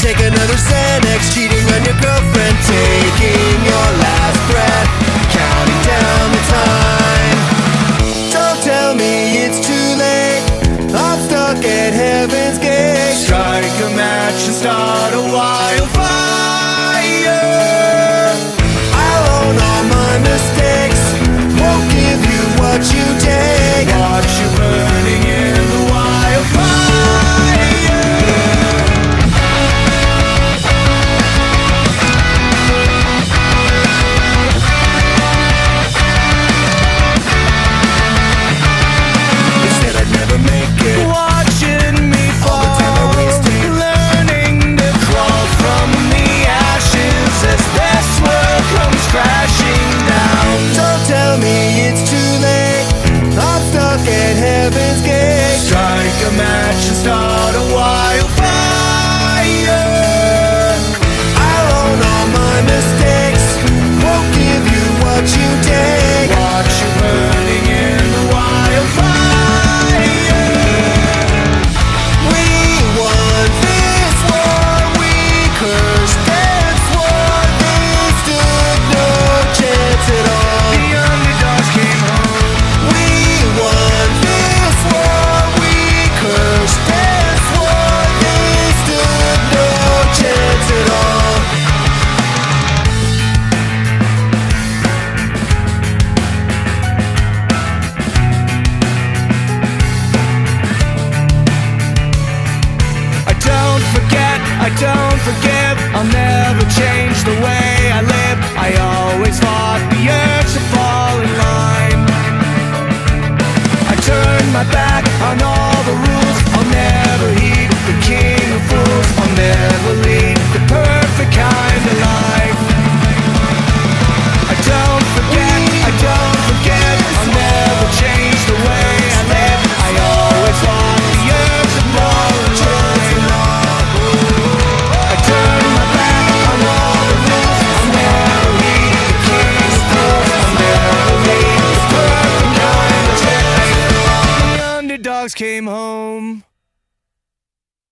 Take another Xanax, cheating on your girlfriend, taking your last breath, counting down the time. Don't tell me it's too late. I'm stuck at heaven's gate. Strike a match and start a wildfire. Match. forgive. I'll never change the way I live. I always fought the urge to fall in line. I turned my back on all the rules. I'll never heed the king of fools. I'll never. came home.